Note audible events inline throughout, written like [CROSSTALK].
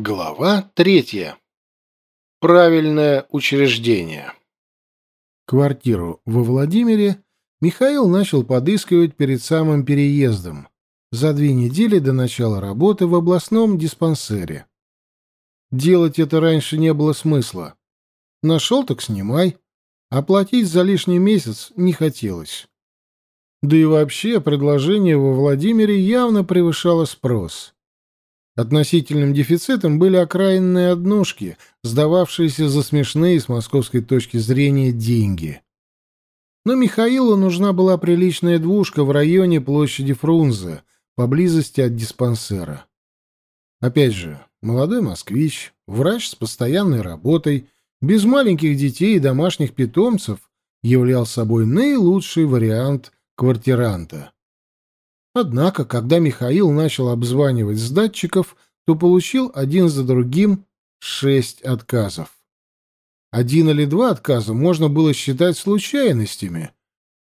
Глава третья. Правильное учреждение. Квартиру во Владимире Михаил начал подыскивать перед самым переездом, за две недели до начала работы в областном диспансере. Делать это раньше не было смысла. Нашел, так снимай. Оплатить за лишний месяц не хотелось. Да и вообще предложение во Владимире явно превышало спрос. Относительным дефицитом были окраинные однушки, сдававшиеся за смешные с московской точки зрения деньги. Но Михаилу нужна была приличная двушка в районе площади Фрунзе, поблизости от диспансера. Опять же, молодой москвич, врач с постоянной работой, без маленьких детей и домашних питомцев, являл собой наилучший вариант квартиранта. Однако, когда Михаил начал обзванивать сдатчиков, то получил один за другим шесть отказов. Один или два отказа можно было считать случайностями,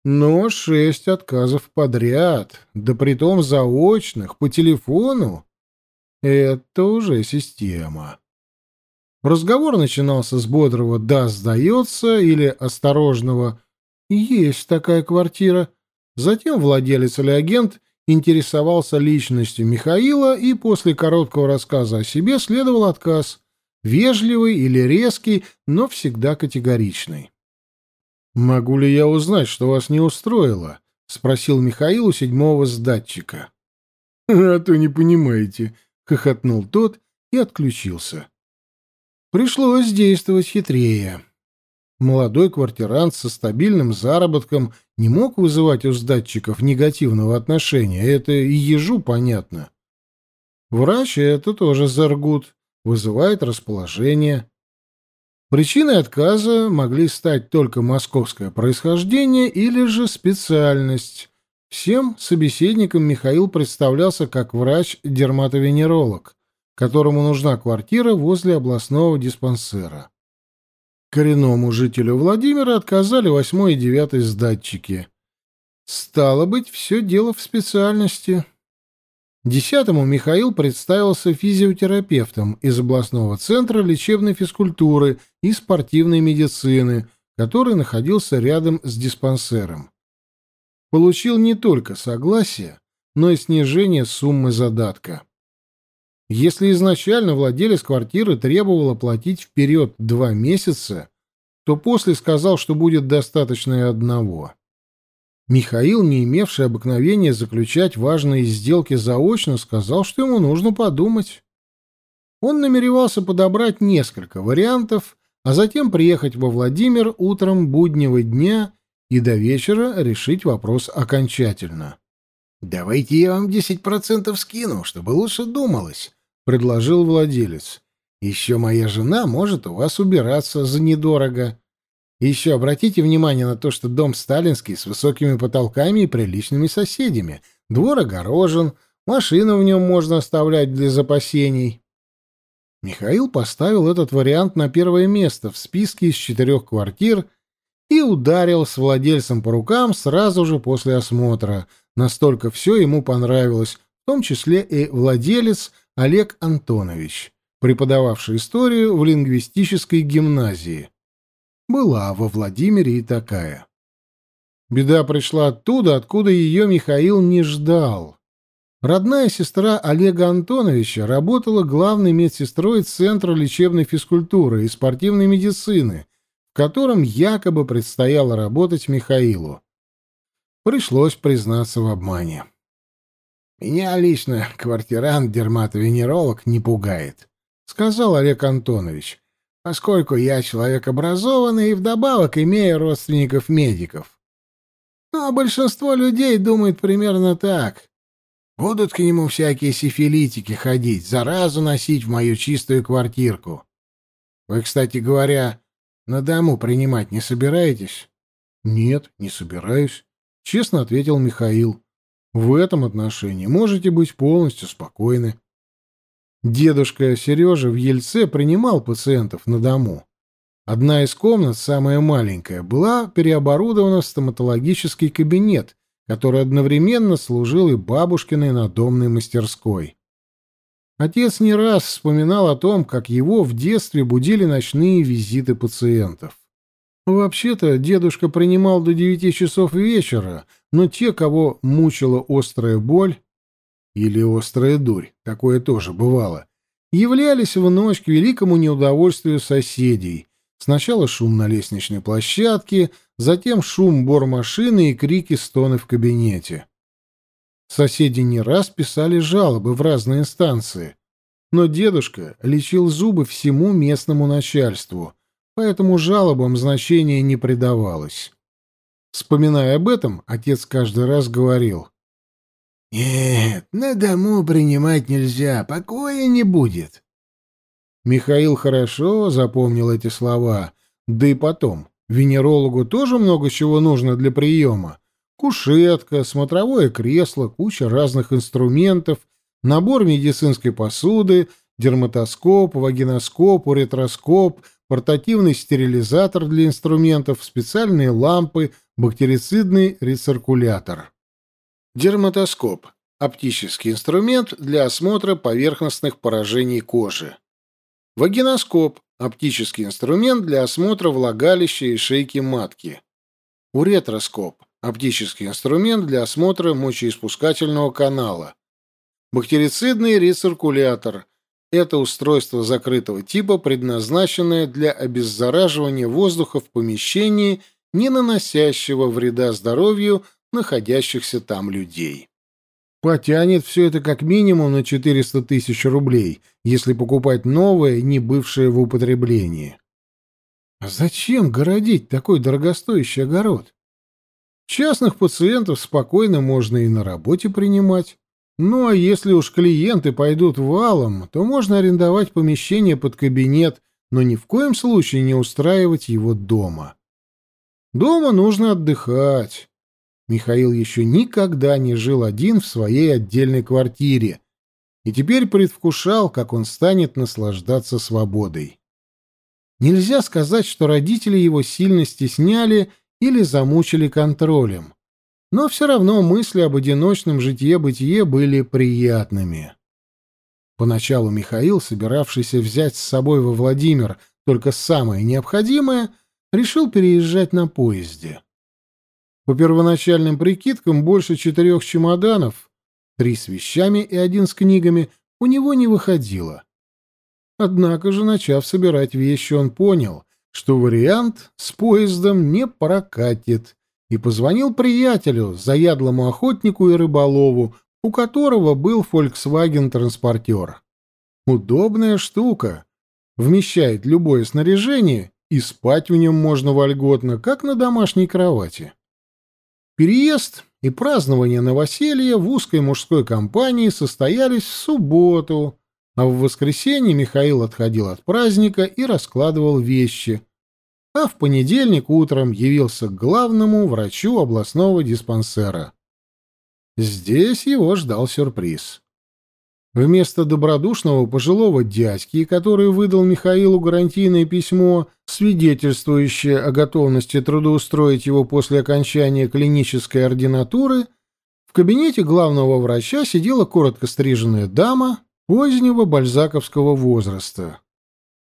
но шесть отказов подряд, да притом заочных, по телефону, это уже система. Разговор начинался с бодрого «да, сдается» или осторожного «есть такая квартира». Затем владелец или агент интересовался личностью Михаила, и после короткого рассказа о себе следовал отказ, вежливый или резкий, но всегда категоричный. «Могу ли я узнать, что вас не устроило?» — спросил Михаил у седьмого с датчика. «А то не понимаете», — хохотнул тот и отключился. Пришлось действовать хитрее. Молодой квартирант со стабильным заработком не мог вызывать у сдатчиков негативного отношения, это и ежу понятно. Врач — это тоже заргут, вызывает расположение. Причиной отказа могли стать только московское происхождение или же специальность. Всем собеседникам Михаил представлялся как врач-дерматовенеролог, которому нужна квартира возле областного диспансера. Коренному жителю Владимира отказали восьмой и девятый сдатчики. Стало быть, все дело в специальности. Десятому Михаил представился физиотерапевтом из областного центра лечебной физкультуры и спортивной медицины, который находился рядом с диспансером. Получил не только согласие, но и снижение суммы задатка. Если изначально владелец квартиры требовал оплатить вперед два месяца, то после сказал, что будет достаточно и одного. Михаил, не имевший обыкновения заключать важные сделки заочно, сказал, что ему нужно подумать. Он намеревался подобрать несколько вариантов, а затем приехать во Владимир утром буднего дня и до вечера решить вопрос окончательно. «Давайте я вам десять процентов скину, чтобы лучше думалось», — предложил владелец. «Еще моя жена может у вас убираться за недорого. еще обратите внимание на то, что дом сталинский с высокими потолками и приличными соседями. Двор огорожен, машину в нем можно оставлять для запасений». Михаил поставил этот вариант на первое место в списке из четырех квартир и ударил с владельцем по рукам сразу же после осмотра. Настолько все ему понравилось, в том числе и владелец — Олег Антонович, преподававший историю в лингвистической гимназии. Была во Владимире и такая. Беда пришла оттуда, откуда ее Михаил не ждал. Родная сестра Олега Антоновича работала главной медсестрой Центра лечебной физкультуры и спортивной медицины, в котором якобы предстояло работать Михаилу. Пришлось признаться в обмане. Меня лично квартирант-дерматовенеролог не пугает, — сказал Олег Антонович, — поскольку я человек образованный и вдобавок имею родственников-медиков. Ну, а большинство людей думает примерно так. Будут к нему всякие сифилитики ходить, заразу носить в мою чистую квартирку. Вы, кстати говоря, на дому принимать не собираетесь? — Нет, не собираюсь, — честно ответил Михаил. — в этом отношении можете быть полностью спокойны. Дедушка Сережа в Ельце принимал пациентов на дому. Одна из комнат, самая маленькая, была переоборудована в стоматологический кабинет, который одновременно служил и бабушкиной надомной мастерской. Отец не раз вспоминал о том, как его в детстве будили ночные визиты пациентов. Вообще-то дедушка принимал до девяти часов вечера, но те, кого мучила острая боль или острая дурь, такое тоже бывало, являлись в ночь к великому неудовольствию соседей. Сначала шум на лестничной площадке, затем шум бормашины и крики-стоны в кабинете. Соседи не раз писали жалобы в разные инстанции, но дедушка лечил зубы всему местному начальству, поэтому жалобам значения не придавалось. Вспоминая об этом, отец каждый раз говорил. «Нет, на дому принимать нельзя, покоя не будет». Михаил хорошо запомнил эти слова, да и потом, венерологу тоже много чего нужно для приема. Кушетка, смотровое кресло, куча разных инструментов, набор медицинской посуды, дерматоскоп, вагиноскоп, уретроскоп, портативный стерилизатор для инструментов, специальные лампы, бактерицидный рециркулятор. Дерматоскоп – оптический инструмент для осмотра поверхностных поражений кожи. Вагиноскоп – оптический инструмент для осмотра влагалища и шейки матки. Уретроскоп оптический инструмент для осмотра мочеиспускательного канала. Бактерицидный рециркулятор – это устройство закрытого типа, предназначенное для обеззараживания воздуха в помещении, не наносящего вреда здоровью находящихся там людей. Потянет все это как минимум на 400 тысяч рублей, если покупать новое, не бывшее в употреблении. А зачем городить такой дорогостоящий огород? Частных пациентов спокойно можно и на работе принимать. Ну а если уж клиенты пойдут валом, то можно арендовать помещение под кабинет, но ни в коем случае не устраивать его дома. Дома нужно отдыхать. Михаил еще никогда не жил один в своей отдельной квартире и теперь предвкушал, как он станет наслаждаться свободой. Нельзя сказать, что родители его сильно стесняли или замучили контролем. Но все равно мысли об одиночном житье-бытие были приятными. Поначалу Михаил, собиравшийся взять с собой во Владимир только самое необходимое, решил переезжать на поезде. По первоначальным прикидкам, больше четырех чемоданов, три с вещами и один с книгами, у него не выходило. Однако же, начав собирать вещи, он понял, что вариант с поездом не прокатит, и позвонил приятелю, заядлому охотнику и рыболову, у которого был Volkswagen-транспортер. Удобная штука. Вмещает любое снаряжение, и спать в нем можно вольготно, как на домашней кровати. Переезд и празднование новоселья в узкой мужской компании состоялись в субботу, а в воскресенье Михаил отходил от праздника и раскладывал вещи, а в понедельник утром явился к главному врачу областного диспансера. Здесь его ждал сюрприз. Вместо добродушного пожилого дядьки, который выдал Михаилу гарантийное письмо, свидетельствующее о готовности трудоустроить его после окончания клинической ординатуры, в кабинете главного врача сидела коротко стриженная дама позднего бальзаковского возраста.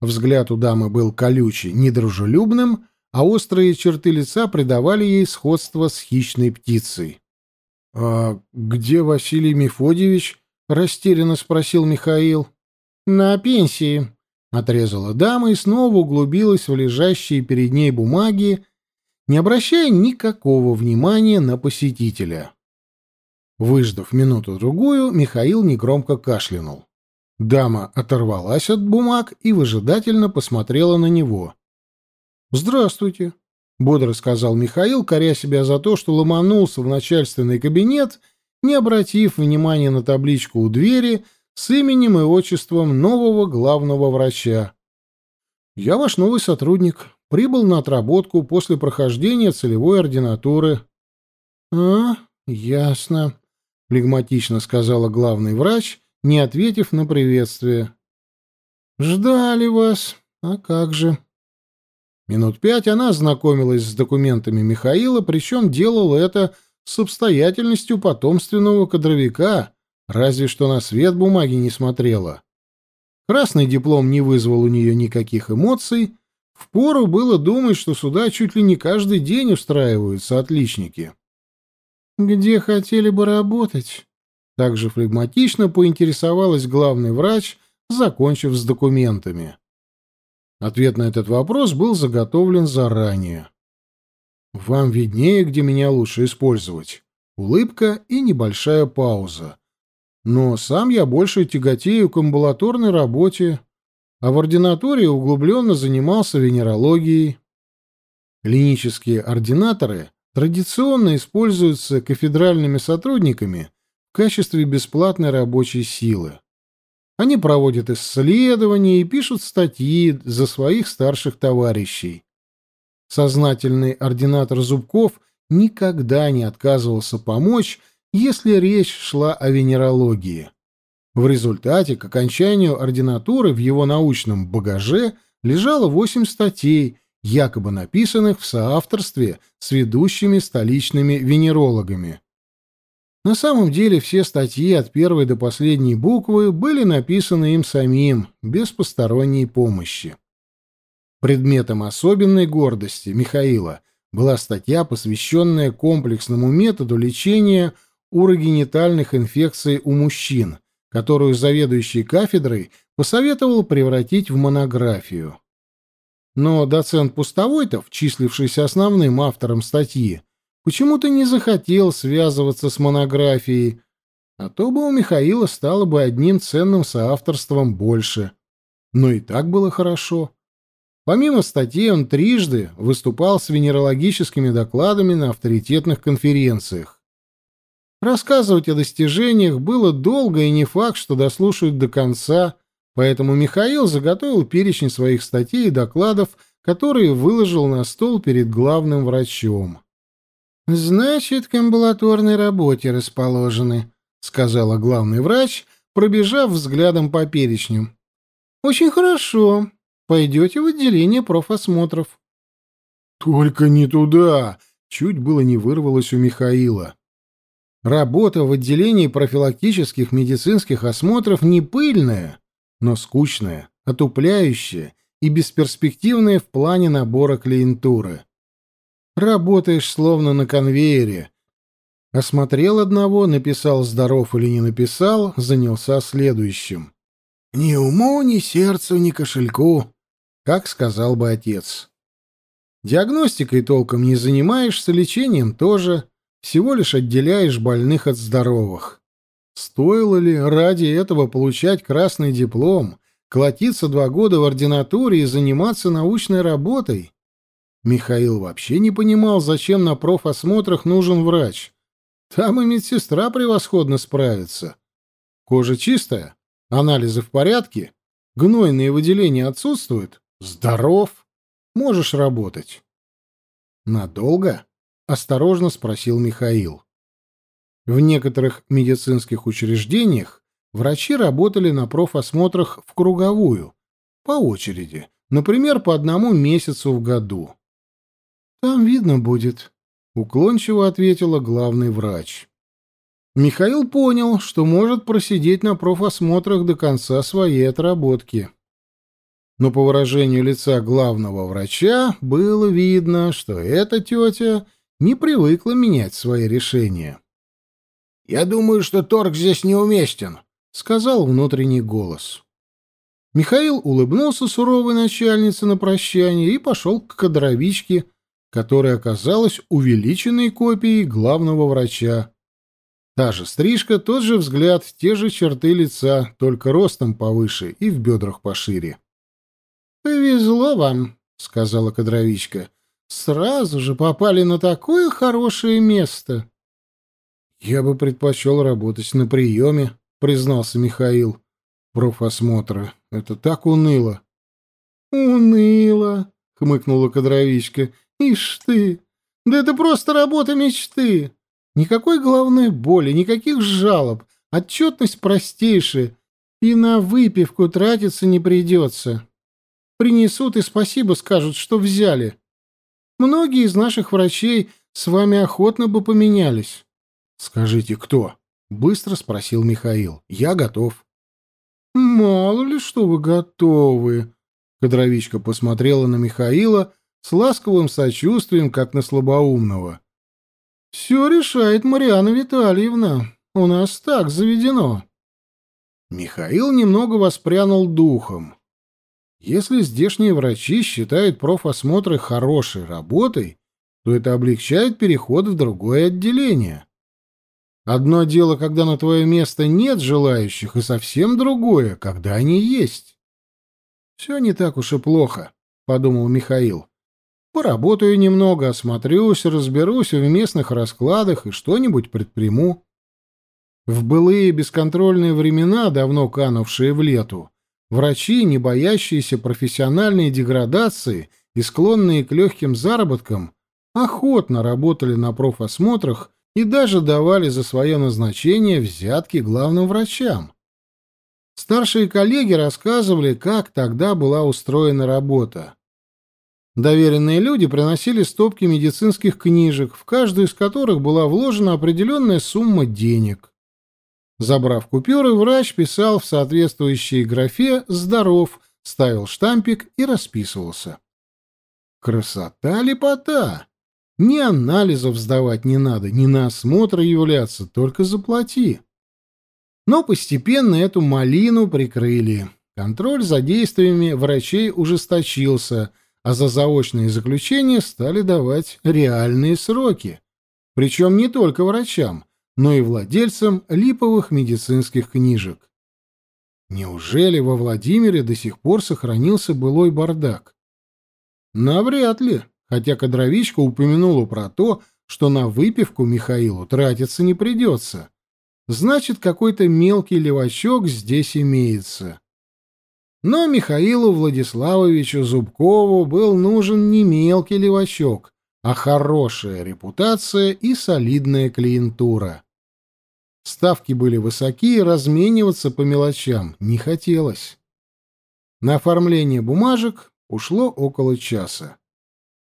Взгляд у дамы был колючий, недружелюбным, а острые черты лица придавали ей сходство с хищной птицей. — А где Василий Мефодьевич? — растерянно спросил Михаил. — На пенсии, — отрезала дама и снова углубилась в лежащие перед ней бумаги, не обращая никакого внимания на посетителя. Выждав минуту-другую, Михаил негромко кашлянул. Дама оторвалась от бумаг и выжидательно посмотрела на него. «Здравствуйте», — бодро сказал Михаил, коря себя за то, что ломанулся в начальственный кабинет, не обратив внимания на табличку у двери с именем и отчеством нового главного врача. «Я ваш новый сотрудник. Прибыл на отработку после прохождения целевой ординатуры». «А, ясно», — флегматично сказала главный врач — не ответив на приветствие. «Ждали вас. А как же?» Минут пять она ознакомилась с документами Михаила, причем делала это с обстоятельностью потомственного кадровика, разве что на свет бумаги не смотрела. Красный диплом не вызвал у нее никаких эмоций, впору было думать, что сюда чуть ли не каждый день устраиваются отличники. «Где хотели бы работать?» Также флегматично поинтересовалась главный врач, закончив с документами. Ответ на этот вопрос был заготовлен заранее. «Вам виднее, где меня лучше использовать». Улыбка и небольшая пауза. Но сам я больше тяготею к амбулаторной работе, а в ординатуре углубленно занимался венерологией. Клинические ординаторы традиционно используются кафедральными сотрудниками в качестве бесплатной рабочей силы. Они проводят исследования и пишут статьи за своих старших товарищей. Сознательный ординатор Зубков никогда не отказывался помочь, если речь шла о венерологии. В результате, к окончанию ординатуры в его научном багаже лежало восемь статей, якобы написанных в соавторстве с ведущими столичными венерологами. На самом деле все статьи от первой до последней буквы были написаны им самим, без посторонней помощи. Предметом особенной гордости Михаила была статья, посвященная комплексному методу лечения урогенитальных инфекций у мужчин, которую заведующий кафедрой посоветовал превратить в монографию. Но доцент Пустовойтов, числившийся основным автором статьи, почему-то не захотел связываться с монографией, а то бы у Михаила стало бы одним ценным соавторством больше. Но и так было хорошо. Помимо статей, он трижды выступал с венерологическими докладами на авторитетных конференциях. Рассказывать о достижениях было долго и не факт, что дослушают до конца, поэтому Михаил заготовил перечень своих статей и докладов, которые выложил на стол перед главным врачом. «Значит, к амбулаторной работе расположены», — сказала главный врач, пробежав взглядом по перечню. «Очень хорошо. Пойдете в отделение профосмотров. Только не туда! Чуть было не вырвалось у Михаила. Работа в отделении профилактических медицинских осмотров не пыльная, но скучная, отупляющая и бесперспективная в плане набора клиентуры. Работаешь словно на конвейере. Осмотрел одного, написал здоров или не написал, занялся следующим. Ни уму, ни сердцу, ни кошельку как сказал бы отец. Диагностикой толком не занимаешься, лечением тоже, всего лишь отделяешь больных от здоровых. Стоило ли ради этого получать красный диплом, колотиться два года в ординатуре и заниматься научной работой? Михаил вообще не понимал, зачем на профосмотрах нужен врач. Там и медсестра превосходно справится. Кожа чистая, анализы в порядке, гнойные выделения отсутствуют, Здоров? Можешь работать. Надолго? Осторожно спросил Михаил. В некоторых медицинских учреждениях врачи работали на профосмотрах в круговую, по очереди, например, по одному месяцу в году. Там видно будет, уклончиво ответила главный врач. Михаил понял, что может просидеть на профосмотрах до конца своей отработки но по выражению лица главного врача было видно, что эта тетя не привыкла менять свои решения. «Я думаю, что торг здесь неуместен», — сказал внутренний голос. Михаил улыбнулся суровой начальнице на прощание и пошел к кадровичке, которая оказалась увеличенной копией главного врача. Та же стрижка, тот же взгляд, те же черты лица, только ростом повыше и в бедрах пошире. «Повезло вам», — сказала кадровичка. «Сразу же попали на такое хорошее место». «Я бы предпочел работать на приеме», — признался Михаил. «Профосмотра. Это так уныло». «Уныло», — хмыкнула кадровичка. «Ишь ты! Да это просто работа мечты. Никакой головной боли, никаких жалоб, отчетность простейшая, и на выпивку тратиться не придется». Принесут и спасибо скажут, что взяли. Многие из наших врачей с вами охотно бы поменялись. Скажите, кто? быстро спросил Михаил. Я готов. Мало ли что вы готовы. Кадровичка посмотрела на Михаила с ласковым сочувствием, как на слабоумного. Все решает Мариана Витальевна. У нас так заведено. Михаил немного воспрянул духом. Если здешние врачи считают профосмотры хорошей работой, то это облегчает переход в другое отделение. Одно дело, когда на твое место нет желающих, и совсем другое, когда они есть. «Все не так уж и плохо», — подумал Михаил. «Поработаю немного, осмотрюсь, разберусь в местных раскладах и что-нибудь предприму». В былые бесконтрольные времена, давно канувшие в лету, врачи, не боящиеся профессиональной деградации и склонные к легким заработкам, охотно работали на профосмотрах и даже давали за свое назначение взятки главным врачам. Старшие коллеги рассказывали, как тогда была устроена работа. Доверенные люди приносили стопки медицинских книжек, в каждую из которых была вложена определенная сумма денег. Забрав купюры, врач писал в соответствующей графе «Здоров», ставил штампик и расписывался. Красота-лепота! Ни анализов сдавать не надо, ни на осмотр являться, только заплати. Но постепенно эту малину прикрыли. Контроль за действиями врачей ужесточился, а за заочные заключения стали давать реальные сроки. Причем не только врачам, но и владельцам липовых медицинских книжек. Неужели во Владимире до сих пор сохранился былой бардак? Навряд ли хотя кадровичка упомянула про то, что на выпивку Михаилу тратиться не придется. Значит, какой-то мелкий левачок здесь имеется. Но Михаилу Владиславовичу Зубкову был нужен не мелкий левачок, а хорошая репутация и солидная клиентура. Ставки были высокие, размениваться по мелочам не хотелось. На оформление бумажек ушло около часа.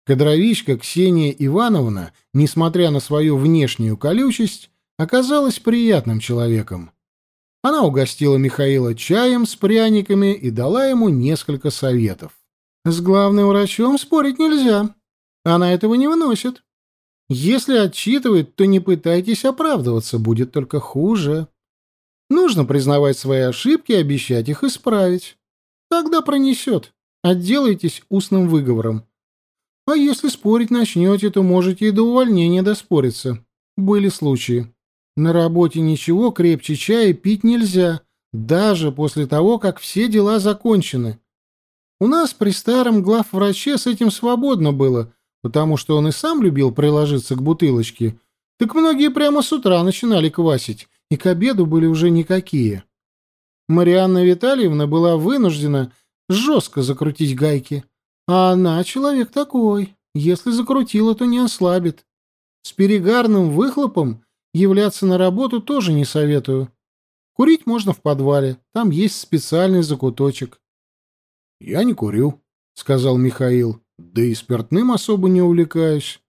Кадровичка Ксения Ивановна, несмотря на свою внешнюю колючесть, оказалась приятным человеком. Она угостила Михаила чаем с пряниками и дала ему несколько советов. «С главным врачом спорить нельзя. Она этого не выносит. Если отчитывает, то не пытайтесь оправдываться, будет только хуже. Нужно признавать свои ошибки и обещать их исправить. Тогда пронесет. Отделайтесь устным выговором. А если спорить начнете, то можете и до увольнения доспориться. Были случаи. На работе ничего крепче чая пить нельзя, даже после того, как все дела закончены. У нас при старом главвраче с этим свободно было, потому что он и сам любил приложиться к бутылочке. Так многие прямо с утра начинали квасить, и к обеду были уже никакие. Марианна Витальевна была вынуждена жестко закрутить гайки. А она человек такой. Если закрутила, то не ослабит. С перегарным выхлопом являться на работу тоже не советую. Курить можно в подвале, там есть специальный закуточек. — Я не курю, — сказал Михаил, — да и спиртным особо не увлекаюсь.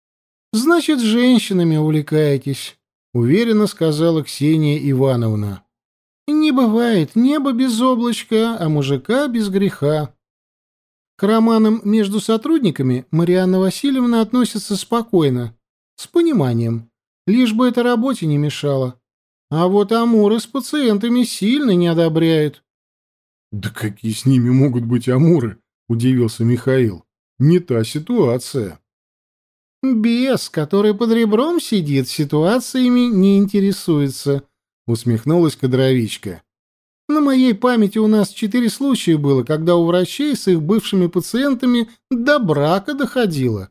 — Значит, женщинами увлекаетесь, — уверенно сказала Ксения Ивановна. — Не бывает небо без облачка, а мужика без греха. К романам между сотрудниками Марианна Васильевна относится спокойно, с пониманием, лишь бы это работе не мешало. А вот амуры с пациентами сильно не одобряют. — Да какие с ними могут быть амуры? — удивился Михаил. — Не та ситуация. — Бес, который под ребром сидит, ситуациями не интересуется, — усмехнулась кадровичка. На моей памяти у нас четыре случая было, когда у врачей с их бывшими пациентами до брака доходило.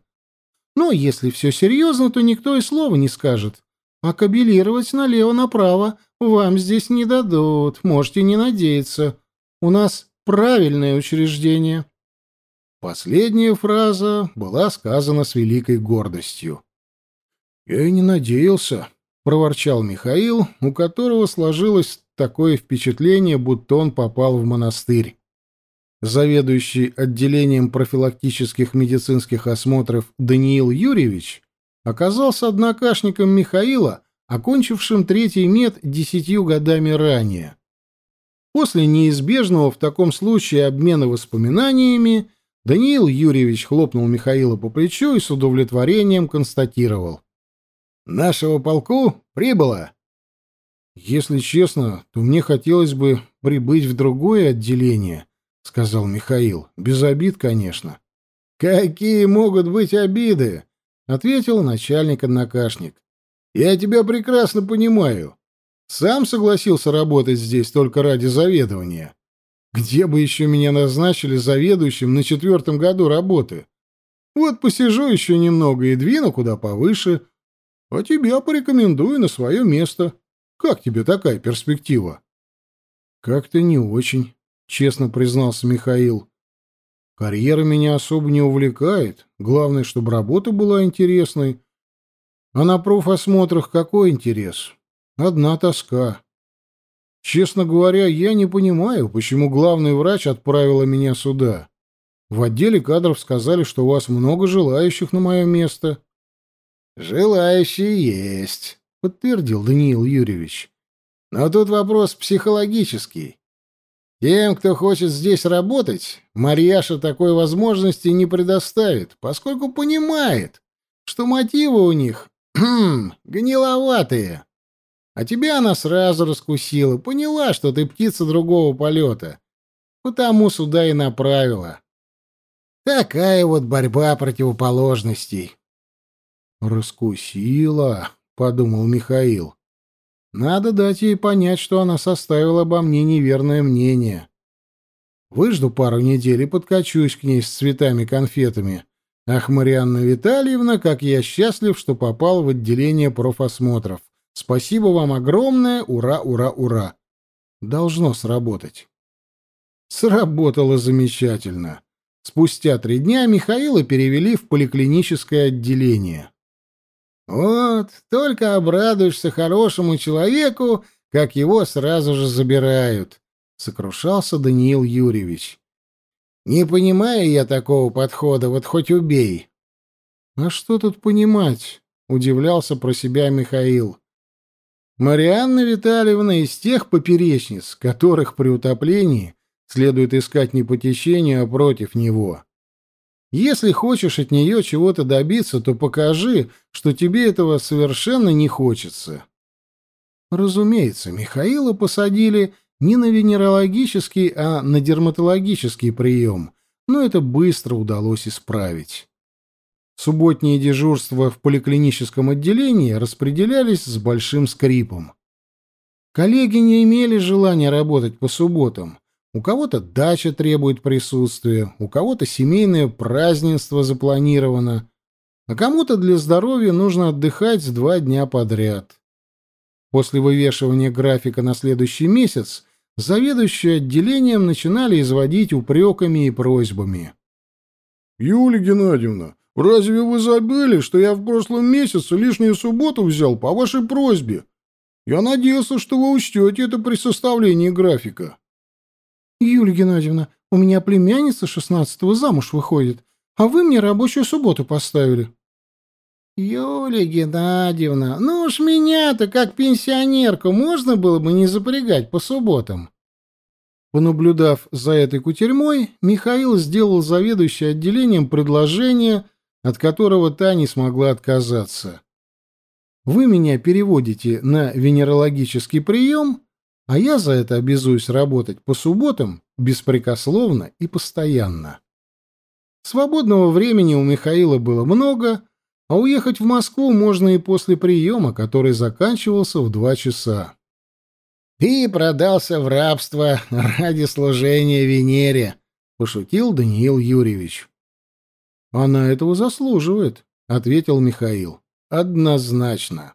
Но если все серьезно, то никто и слова не скажет. А кабелировать налево-направо вам здесь не дадут, можете не надеяться. У нас правильное учреждение. Последняя фраза была сказана с великой гордостью. «Я и не надеялся», — проворчал Михаил, у которого сложилось такое впечатление, будто он попал в монастырь. Заведующий отделением профилактических медицинских осмотров Даниил Юрьевич оказался однокашником Михаила, окончившим третий мед десятью годами ранее. После неизбежного в таком случае обмена воспоминаниями Даниил Юрьевич хлопнул Михаила по плечу и с удовлетворением констатировал. «Нашего полку прибыло!» «Если честно, то мне хотелось бы прибыть в другое отделение», — сказал Михаил. «Без обид, конечно». «Какие могут быть обиды?» — ответил начальник-однокашник. «Я тебя прекрасно понимаю. Сам согласился работать здесь только ради заведования. Где бы еще меня назначили заведующим на четвертом году работы? Вот посижу еще немного и двину куда повыше, а тебя порекомендую на свое место. Как тебе такая перспектива? Как-то не очень, честно признался Михаил. Карьера меня особо не увлекает. Главное, чтобы работа была интересной. А на профосмотрах какой интерес? Одна тоска. Честно говоря, я не понимаю, почему главный врач отправила меня сюда. В отделе кадров сказали, что у вас много желающих на мое место. Желающие есть, подтвердил Даниил Юрьевич. Но тут вопрос психологический. Тем, кто хочет здесь работать, Марьяша такой возможности не предоставит, поскольку понимает, что мотивы у них [CLEARS THROAT] гниловатые. А тебя она сразу раскусила, поняла, что ты птица другого полета. Потому сюда и направила. Такая вот борьба противоположностей. «Раскусила», — подумал Михаил. Надо дать ей понять, что она составила обо мне неверное мнение. Выжду пару недель и подкачусь к ней с цветами-конфетами. Ах, Марианна Витальевна, как я счастлив, что попал в отделение профосмотров. Спасибо вам огромное, ура, ура, ура. Должно сработать. Сработало замечательно. Спустя три дня Михаила перевели в поликлиническое отделение. Вот, только обрадуешься хорошему человеку, как его сразу же забирают, сокрушался Даниил Юрьевич. Не понимаю я такого подхода, вот хоть убей. А что тут понимать? удивлялся про себя Михаил. Марианна Витальевна из тех поперечниц, которых при утоплении следует искать не по течению, а против него. Если хочешь от нее чего-то добиться, то покажи, что тебе этого совершенно не хочется. Разумеется, Михаила посадили не на венерологический, а на дерматологический прием, но это быстро удалось исправить. Субботние дежурства в поликлиническом отделении распределялись с большим скрипом. Коллеги не имели желания работать по субботам, у кого-то дача требует присутствия, у кого-то семейное празднество запланировано, а кому-то для здоровья нужно отдыхать два дня подряд. После вывешивания графика на следующий месяц заведующие отделением начинали изводить упреками и просьбами. «Юлия Геннадьевна, разве вы забыли, что я в прошлом месяце лишнюю субботу взял по вашей просьбе? Я надеялся, что вы учтете это при составлении графика». «Юлия Геннадьевна, у меня племянница шестнадцатого замуж выходит, а вы мне рабочую субботу поставили». «Юлия Геннадьевна, ну уж меня-то, как пенсионерку, можно было бы не запрягать по субботам». Понаблюдав за этой кутерьмой, Михаил сделал заведующей отделением предложение, от которого та не смогла отказаться. «Вы меня переводите на венерологический прием, а я за это обязуюсь работать по субботам беспрекословно и постоянно. Свободного времени у Михаила было много, а уехать в Москву можно и после приема, который заканчивался в два часа. «Ты продался в рабство ради служения Венере», — пошутил Даниил Юрьевич. «Она этого заслуживает», — ответил Михаил. «Однозначно».